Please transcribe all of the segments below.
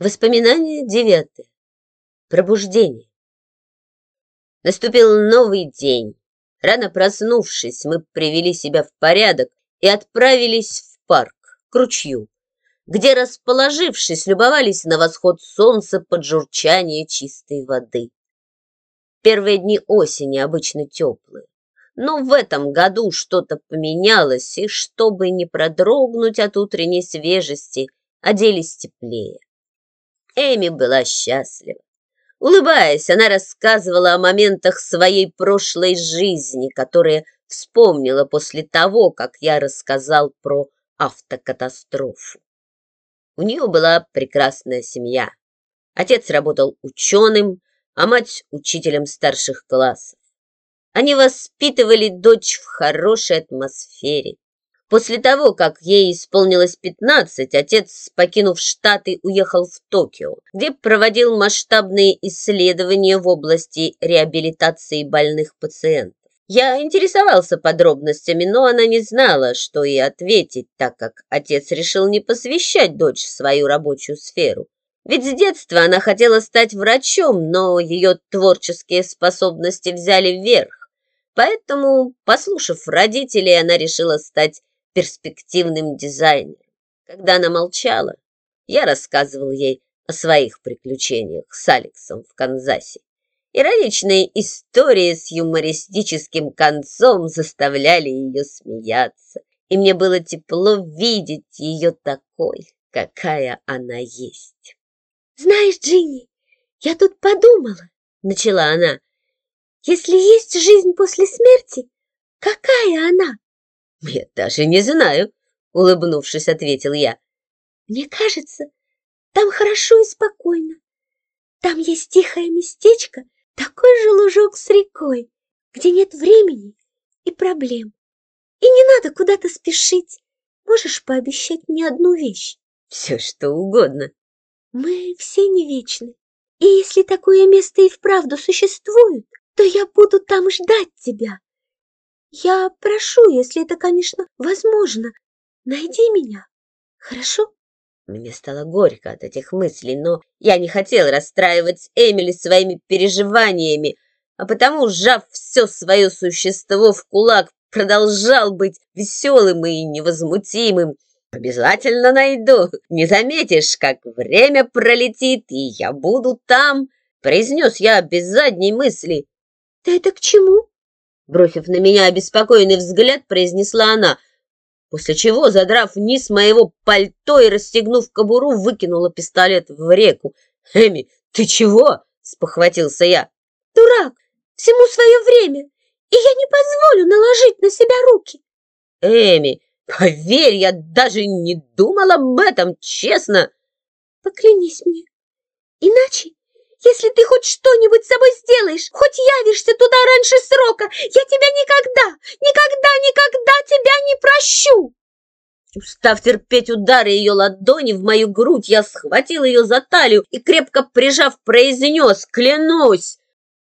Воспоминание девятое. Пробуждение. Наступил новый день. Рано проснувшись, мы привели себя в порядок и отправились в парк, к ручью, где, расположившись, любовались на восход солнца под журчание чистой воды. Первые дни осени обычно теплые, но в этом году что-то поменялось, и чтобы не продрогнуть от утренней свежести, оделись теплее. Эми была счастлива. Улыбаясь, она рассказывала о моментах своей прошлой жизни, которые вспомнила после того, как я рассказал про автокатастрофу. У нее была прекрасная семья. Отец работал ученым, а мать – учителем старших классов. Они воспитывали дочь в хорошей атмосфере. После того, как ей исполнилось 15, отец, покинув Штаты, уехал в Токио, где проводил масштабные исследования в области реабилитации больных пациентов. Я интересовался подробностями, но она не знала, что и ответить, так как отец решил не посвящать дочь в свою рабочую сферу. Ведь с детства она хотела стать врачом, но ее творческие способности взяли вверх. Поэтому, послушав родителей, она решила стать перспективным дизайнером. Когда она молчала, я рассказывал ей о своих приключениях с Алексом в Канзасе. Ироничные истории с юмористическим концом заставляли ее смеяться, и мне было тепло видеть ее такой, какая она есть. «Знаешь, Джинни, я тут подумала», — начала она, «если есть жизнь после смерти, какая она?» «Я даже не знаю», — улыбнувшись, ответил я. «Мне кажется, там хорошо и спокойно. Там есть тихое местечко, такой же лужок с рекой, где нет времени и проблем. И не надо куда-то спешить. Можешь пообещать мне одну вещь?» «Все, что угодно». «Мы все не вечны. И если такое место и вправду существует, то я буду там ждать тебя, я прошу, если это, конечно, возможно, найди меня, хорошо? Мне стало горько от этих мыслей, но я не хотел расстраивать Эмили своими переживаниями, а потому, сжав все свое существо в кулак, продолжал быть веселым и невозмутимым. Обязательно найду. Не заметишь, как время пролетит, и я буду там, произнес я без задней мысли. Ты это к чему? Бросив на меня обеспокоенный взгляд, произнесла она, после чего, задрав низ моего пальто и расстегнув кобуру, выкинула пистолет в реку. «Эми, ты чего?» — спохватился я. «Дурак! Всему свое время, и я не позволю наложить на себя руки!» «Эми, поверь, я даже не думал об этом, честно!» «Поклянись мне, если ты хоть что-нибудь с собой сделаешь, хоть явишься туда раньше срока, я тебя никогда, никогда, никогда тебя не прощу!» Устав терпеть удары ее ладони в мою грудь, я схватил ее за талию и, крепко прижав, произнес «Клянусь!».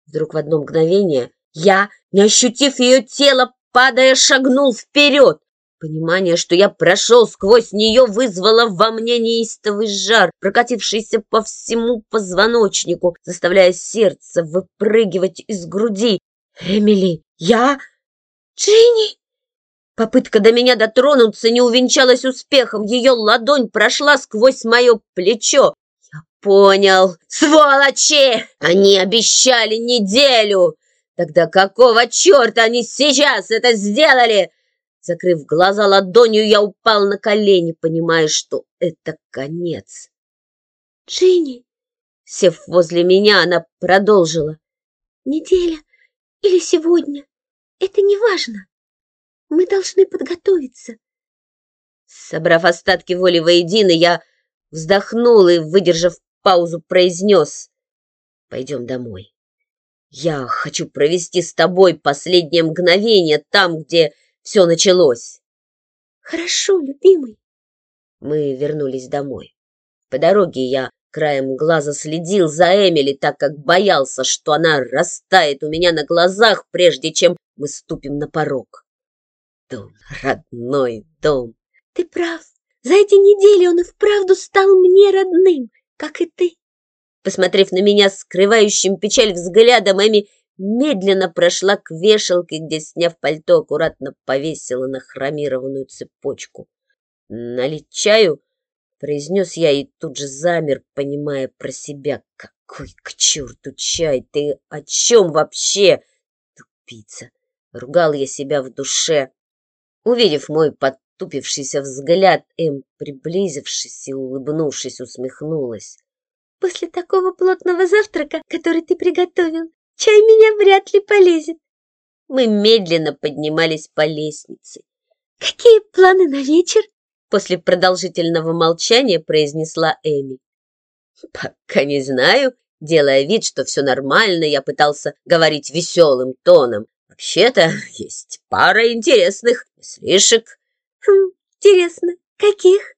Вдруг в одно мгновение я, не ощутив ее тело, падая, шагнул вперед. Понимание, что я прошел сквозь нее, вызвало во мне неистовый жар, прокатившийся по всему позвоночнику, заставляя сердце выпрыгивать из груди. «Эмили, я...» «Джинни!» Попытка до меня дотронуться не увенчалась успехом. Ее ладонь прошла сквозь мое плечо. Я понял. Сволочи! Они обещали неделю. Тогда какого черта они сейчас это сделали? Закрыв глаза ладонью, я упал на колени, понимая, что это конец. «Джинни!» Сев возле меня, она продолжила. «Неделя или сегодня, это не важно. Мы должны подготовиться». Собрав остатки воли воедино, я вздохнул и, выдержав паузу, произнес. «Пойдем домой. Я хочу провести с тобой последнее мгновение там, где все началось. Хорошо, любимый. Мы вернулись домой. По дороге я краем глаза следил за Эмили, так как боялся, что она растает у меня на глазах, прежде чем мы ступим на порог. Дом, родной дом. Ты прав. За эти недели он и вправду стал мне родным. как и ты. Посмотрев на меня скрывающим печаль взглядом, Эми медленно прошла к вешалке, где, сняв пальто, аккуратно повесила на хромированную цепочку. «Налить чаю?» — произнес я и тут же замер, понимая про себя. «Какой к черту чай? Ты о чем вообще?» «Тупица!» — ругал я себя в душе. Увидев мой подтупившийся взгляд, Эм, приблизившись и улыбнувшись, усмехнулась. «После такого плотного завтрака, который ты приготовил, чай меня вряд ли полезет». Мы медленно поднимались по лестнице. «Какие планы на вечер?» После продолжительного молчания произнесла Эми. «Пока не знаю», делая вид, что все нормально, я пытался говорить веселым тоном. Вообще-то есть пара интересных мыслишек. Хм, интересно, каких?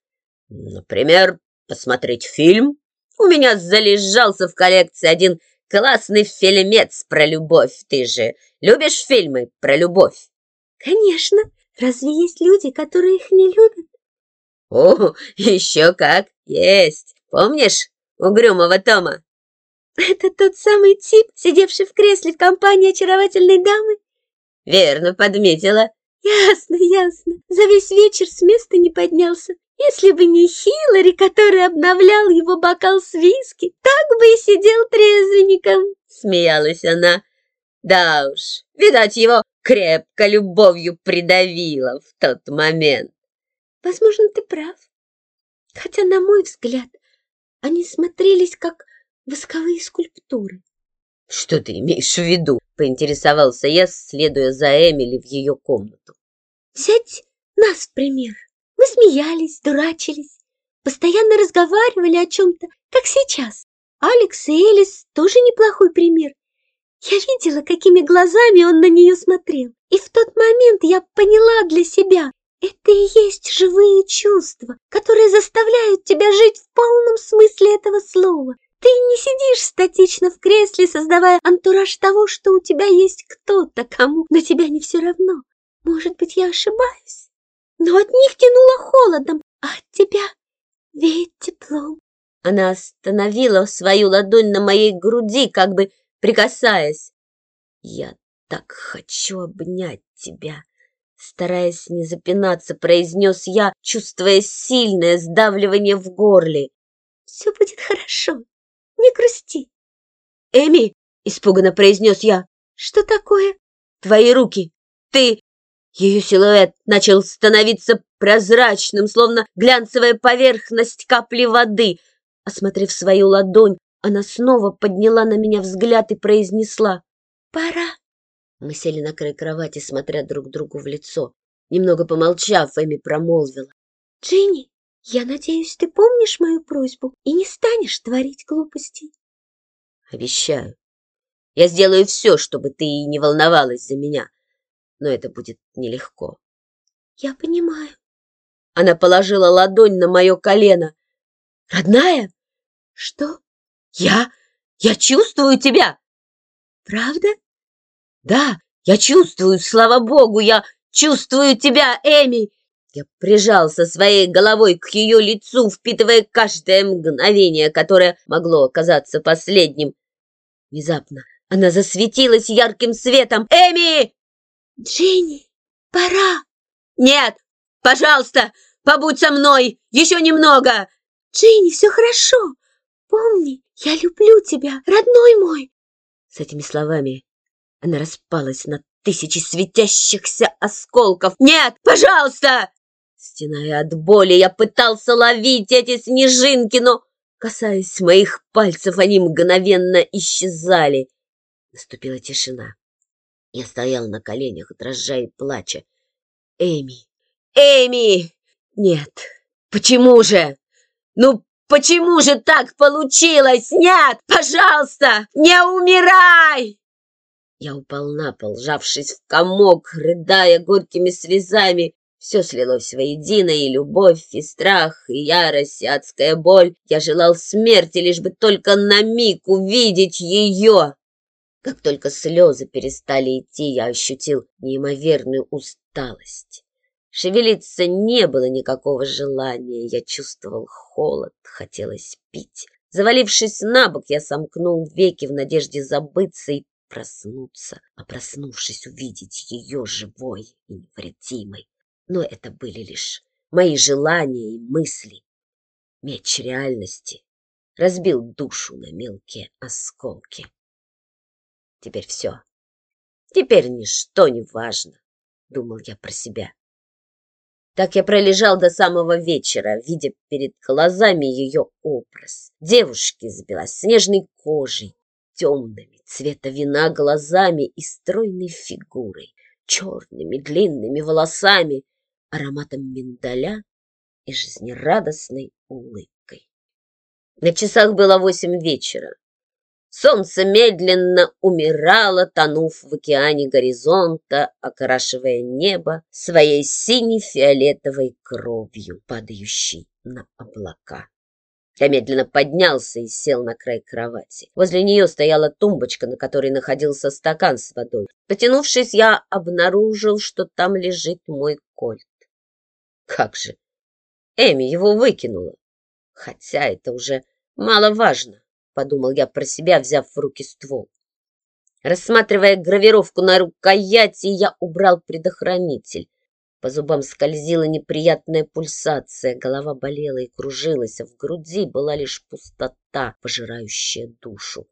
Например, посмотреть фильм. У меня залежался в коллекции один классный фильмец про любовь. Ты же любишь фильмы про любовь? Конечно. Разве есть люди, которые их не любят? О, еще как, есть. Помнишь угрюмого Тома? Это тот самый тип, сидевший в кресле в компании очаровательной дамы? Верно подметила. Ясно, ясно. За весь вечер с места не поднялся. Если бы не Хиллари, который обновлял его бокал с виски, так бы и сидел трезвенником. Смеялась она. Да уж, видать, его крепко любовью придавило в тот момент. Возможно, ты прав. Хотя, на мой взгляд, они смотрелись как восковые скульптуры. Что ты имеешь в виду? Поинтересовался я, следуя за Эмили в ее комнату. Взять нас в пример. Смеялись, дурачились, постоянно разговаривали о чем-то, как сейчас. Алекс и Элис тоже неплохой пример. Я видела, какими глазами он на нее смотрел. И в тот момент я поняла для себя, это и есть живые чувства, которые заставляют тебя жить в полном смысле этого слова. Ты не сидишь статично в кресле, создавая антураж того, что у тебя есть кто-то, кому на тебя не все равно. Может быть, я ошибаюсь, но от них тянуло холодом, а от тебя веет теплом. Она остановила свою ладонь на моей груди, как бы прикасаясь. Я так хочу обнять тебя. Стараясь не запинаться, произнес я, чувствуя сильное сдавливание в горле. «Все будет хорошо, не грусти». «Эми!» — испуганно произнес я. «Что такое?» «Твои руки! Ты...» Ее силуэт начал становиться прозрачным, словно глянцевая поверхность капли воды. Осмотрев свою ладонь, она снова подняла на меня взгляд и произнесла «Пора». Мы сели на край кровати, смотря друг другу в лицо. Немного помолчав, Эми промолвила. «Джинни, я надеюсь, ты помнишь мою просьбу и не станешь творить глупостей?» «Обещаю. Я сделаю все, чтобы ты не волновалась за меня, но это будет нелегко». «Я понимаю». Она положила ладонь на мое колено. «Родная?» «Что?» «Я... я чувствую тебя!» «Правда?» Да, я чувствую, слава богу, я чувствую тебя, Эми. Я прижался своей головой к ее лицу, впитывая каждое мгновение, которое могло оказаться последним. Внезапно она засветилась ярким светом. «Эми!» «Дженни, пора!» «Нет, пожалуйста, побудь со мной еще немного!» «Дженни, все хорошо! Помни, я люблю тебя, родной мой!» С этими словами она распалась на тысячи светящихся осколков. «Нет, пожалуйста!» Стеная от боли, я пытался ловить эти снежинки, но, касаясь моих пальцев, они мгновенно исчезали. Наступила тишина. Я стоял на коленях, дрожа и плача. «Эми! Эми! Нет! Почему же? Ну, почему же так получилось? Нет! Пожалуйста! Не умирай!» Я упал на пол, сжавшись в комок, рыдая горькими слезами. Все слилось воедино, и любовь, и страх, и ярость, и адская боль. Я желал смерти, лишь бы только на миг увидеть ее. Как только слезы перестали идти, я ощутил неимоверную усталость. Шевелиться не было никакого желания, я чувствовал холод, хотелось пить. Завалившись на бок, я сомкнул веки в надежде забыться и проснуться, а проснувшись, увидеть ее живой и невредимой. Но это были лишь мои желания и мысли. Меч реальности разбил душу на мелкие осколки. Теперь все. Теперь ничто не важно, думал я про себя. Так я пролежал до самого вечера, видя перед глазами ее образ. Девушки с белоснежной кожей, темными, цвета вина глазами и стройной фигурой, черными длинными волосами, ароматом миндаля и жизнерадостной улыбкой. На часах было восемь вечера. Солнце медленно умирало, тонув в океане горизонта, окрашивая небо своей сине-фиолетовой кровью, падающей на облака. Я медленно поднялся и сел на край кровати. Возле нее стояла тумбочка, на которой находился стакан с водой. Потянувшись, я обнаружил, что там лежит мой кольт. Как же! Эми его выкинула. Хотя это уже маловажно подумал я про себя, взяв в руки ствол. Рассматривая гравировку на рукояти, я убрал предохранитель. По зубам скользила неприятная пульсация, голова болела и кружилась, а в груди была лишь пустота, пожирающая душу.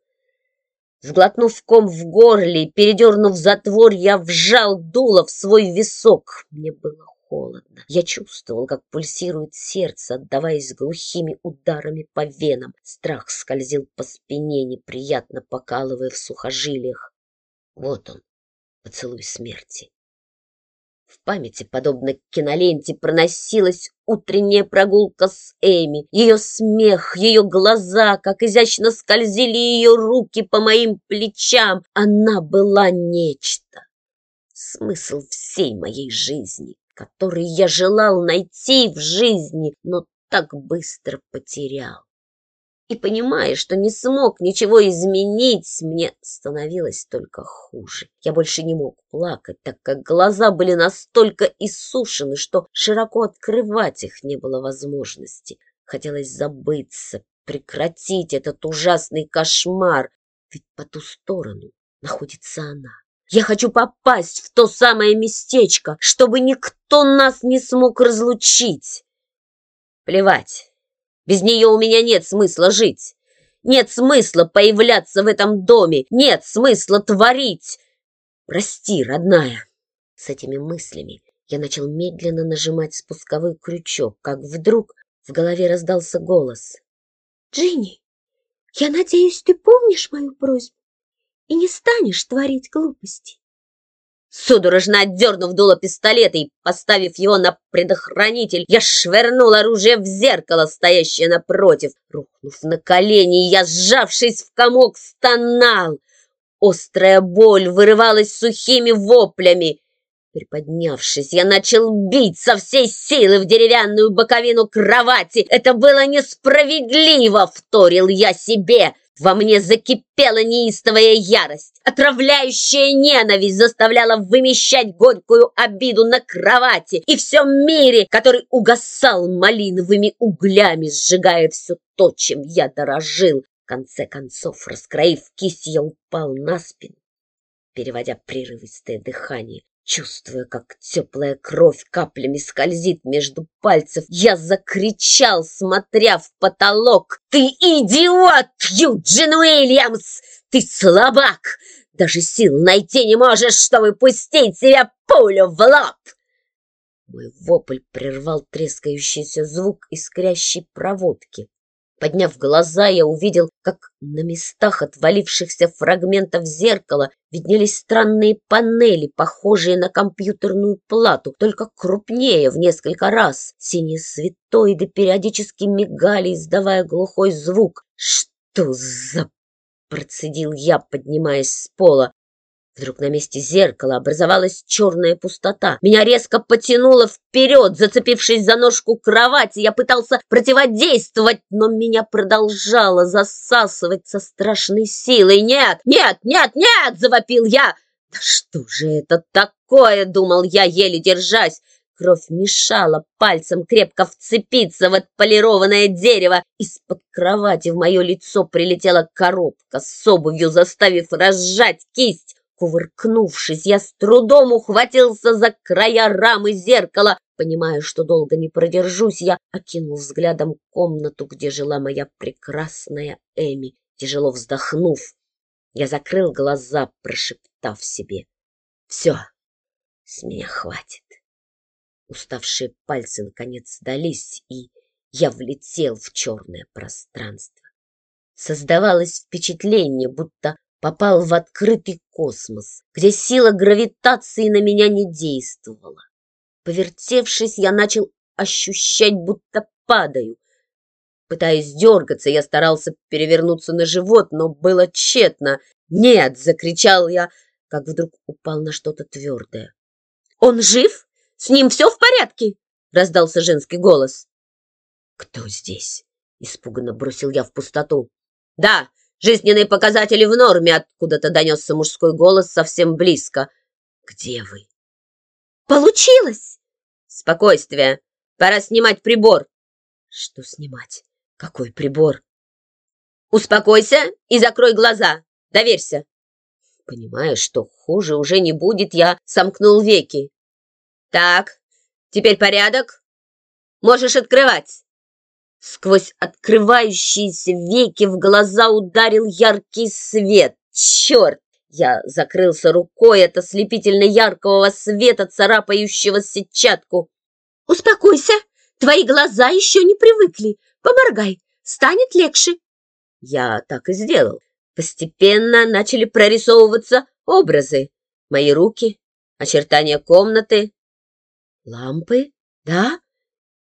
Сглотнув ком в горле и передернув затвор, я вжал дуло в свой висок. Мне было холодно. Я чувствовал, как пульсирует сердце, отдаваясь глухими ударами по венам. Страх скользил по спине, неприятно покалывая в сухожилиях. Вот он, поцелуй смерти. В памяти, подобно киноленте, проносилась утренняя прогулка с Эми, ее смех, ее глаза, как изящно скользили ее руки по моим плечам. Она была нечто. Смысл всей моей жизни который я желал найти в жизни, но так быстро потерял. И понимая, что не смог ничего изменить, мне становилось только хуже. Я больше не мог плакать, так как глаза были настолько иссушены, что широко открывать их не было возможности. Хотелось забыться, прекратить этот ужасный кошмар, ведь по ту сторону находится она. Я хочу попасть в то самое местечко, чтобы никто нас не смог разлучить. Плевать. Без нее у меня нет смысла жить. Нет смысла появляться в этом доме. Нет смысла творить. Прости, родная. С этими мыслями я начал медленно нажимать спусковой крючок, как вдруг в голове раздался голос. «Джинни, я надеюсь, ты помнишь мою просьбу? И не станешь творить глупости. Судорожно отдернув дуло пистолета и поставив его на предохранитель, я швырнул оружие в зеркало, стоящее напротив. Рухнув на колени, я, сжавшись в комок, стонал. Острая боль вырывалась сухими воплями. Приподнявшись, я начал бить со всей силы в деревянную боковину кровати. Это было несправедливо, вторил я себе. Во мне закипела неистовая ярость. Отравляющая ненависть заставляла вымещать горькую обиду на кровати и всем мире, который угасал малиновыми углями, сжигая все то, чем я дорожил. В конце концов, раскроив кисть, я упал на спину, переводя прерывистое дыхание. Чувствуя, как теплая кровь каплями скользит между пальцев, я закричал, смотря в потолок. «Ты идиот, Юджин Уильямс! Ты слабак! Даже сил найти не можешь, чтобы пустить себе пулю в лоб!» Мой вопль прервал трескающийся звук искрящей проводки. Подняв глаза, я увидел, как на местах отвалившихся фрагментов зеркала виднелись странные панели, похожие на компьютерную плату, только крупнее в несколько раз. Синие светоиды периодически мигали, издавая глухой звук. «Что за...» — процедил я, поднимаясь с пола. Вдруг на месте зеркала образовалась черная пустота. Меня резко потянуло вперед, зацепившись за ножку кровати. Я пытался противодействовать, но меня продолжало засасывать со страшной силой. «Нет, нет, нет, нет!» — завопил я. «Да что же это такое?» — думал я, еле держась. кровь мешала пальцем крепко вцепиться в отполированное дерево. Из-под кровати в мое лицо прилетела коробка с обувью, заставив разжать кисть. Кувыркнувшись, я с трудом ухватился за края рамы зеркала. Понимая, что долго не продержусь, я окинул взглядом комнату, где жила моя прекрасная Эми. Тяжело вздохнув, я закрыл глаза, прошептав себе. «Все, с меня хватит». Уставшие пальцы наконец сдались, и я влетел в черное пространство. Создавалось впечатление, будто попал в открытый космос, где сила гравитации на меня не действовала. Повертевшись, я начал ощущать, будто падаю. Пытаясь дергаться, я старался перевернуться на живот, но было тщетно. «Нет!» — закричал я, как вдруг упал на что-то твердое. «Он жив? С ним все в порядке?» — раздался женский голос. «Кто здесь?» — испуганно бросил я в пустоту. «Да, жизненные показатели в норме!» — откуда-то донесся мужской голос совсем близко. «Где вы?» «Получилось!» «Спокойствие! Пора снимать прибор!» «Что снимать? Какой прибор?» «Успокойся и закрой глаза! Доверься!» Понимая, что хуже уже не будет, я сомкнул веки. «Так, теперь порядок. Можешь открывать!» Сквозь открывающиеся веки в глаза ударил яркий свет. Черт! Я закрылся рукой от ослепительно яркого света, царапающего сетчатку. «Успокойся! Твои глаза еще не привыкли. Поморгай, станет легче!» Я так и сделал. Постепенно начали прорисовываться образы. Мои руки, очертания комнаты. Лампы, да?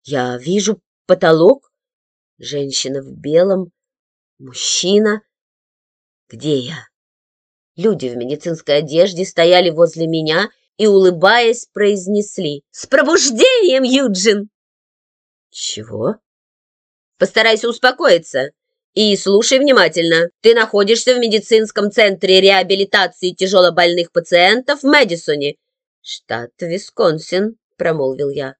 Я вижу потолок. Женщина в белом, мужчина. Где я? Люди в медицинской одежде стояли возле меня и, улыбаясь, произнесли «С пробуждением, Юджин!» «Чего?» «Постарайся успокоиться и слушай внимательно. Ты находишься в медицинском центре реабилитации тяжелобольных пациентов в Мэдисоне, штат Висконсин», — промолвил я.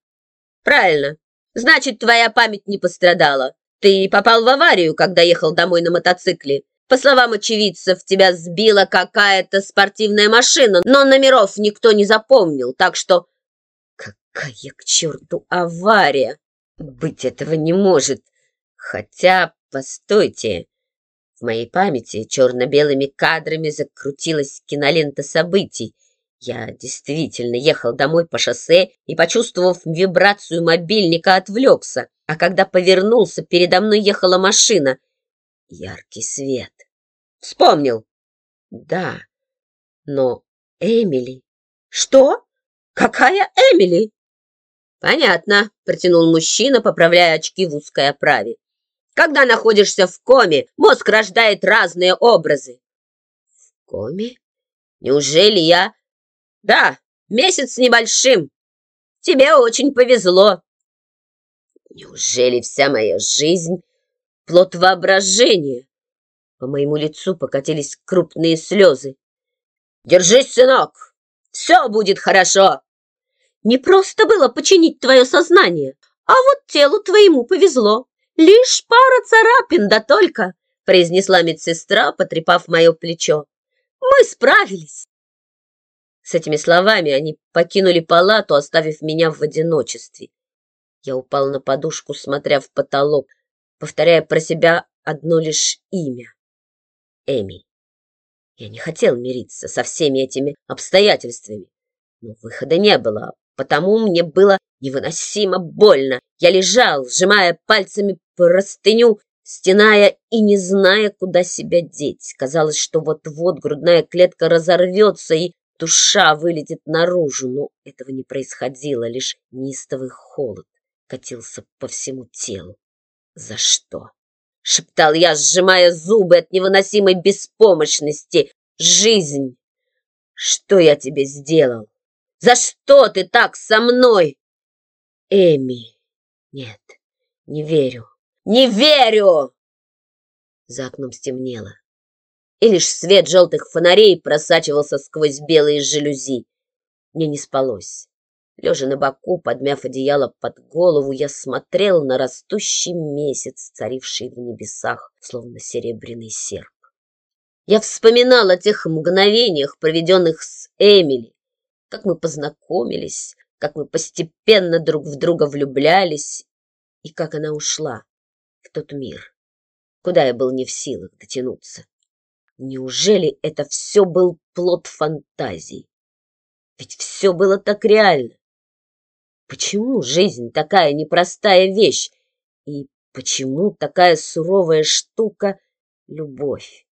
«Правильно. Значит, твоя память не пострадала. Ты попал в аварию, когда ехал домой на мотоцикле. По словам очевидцев, тебя сбила какая-то спортивная машина, но номеров никто не запомнил, так что... Какая к черту авария? Быть этого не может. Хотя, постойте, в моей памяти черно-белыми кадрами закрутилась кинолента событий. Я действительно ехал домой по шоссе и, почувствовав вибрацию мобильника, отвлекся. А когда повернулся, передо мной ехала машина. Яркий свет. Вспомнил. Да, но Эмили... Что? Какая Эмили? Понятно, протянул мужчина, поправляя очки в узкой оправе. Когда находишься в коме, мозг рождает разные образы. В коме? Неужели я... Да, месяц небольшим. Тебе очень повезло. Неужели вся моя жизнь — плод воображения? По моему лицу покатились крупные слезы. «Держись, сынок! Все будет хорошо!» «Не просто было починить твое сознание, а вот телу твоему повезло. Лишь пара царапин, да только!» произнесла медсестра, потрепав мое плечо. «Мы справились!» С этими словами они покинули палату, оставив меня в одиночестве. Я упал на подушку, смотря в потолок, повторяя про себя одно лишь имя — Эми. Я не хотел мириться со всеми этими обстоятельствами, но выхода не было, потому мне было невыносимо больно. Я лежал, сжимая пальцами простыню, стеная и не зная, куда себя деть. Казалось, что вот-вот грудная клетка разорвется и душа вылетит наружу, но этого не происходило, лишь неистовый холод катился по всему телу. «За что?» — шептал я, сжимая зубы от невыносимой беспомощности. «Жизнь! Что я тебе сделал? За что ты так со мной?» «Эми! Нет, не верю! Не верю!» За окном стемнело, и лишь свет желтых фонарей просачивался сквозь белые жалюзи. Мне не спалось. Лежа на боку, подмяв одеяло под голову, я смотрел на растущий месяц, царивший в небесах, словно серебряный серп. Я вспоминал о тех мгновениях, проведенных с Эмили, как мы познакомились, как мы постепенно друг в друга влюблялись и как она ушла в тот мир, куда я был не в силах дотянуться. Неужели это все был плод фантазий? Ведь все было так реально. Почему жизнь такая непростая вещь? И почему такая суровая штука — любовь?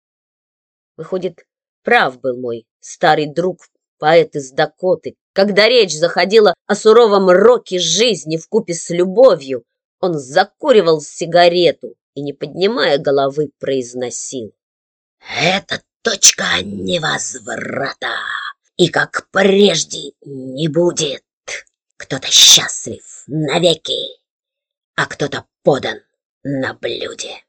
Выходит, прав был мой старый друг, поэт из Дакоты. Когда речь заходила о суровом роке жизни в купе с любовью, он закуривал сигарету и, не поднимая головы, произносил. «Это точка невозврата, и как прежде не будет. Кто-то счастлив навеки, а кто-то подан на блюде».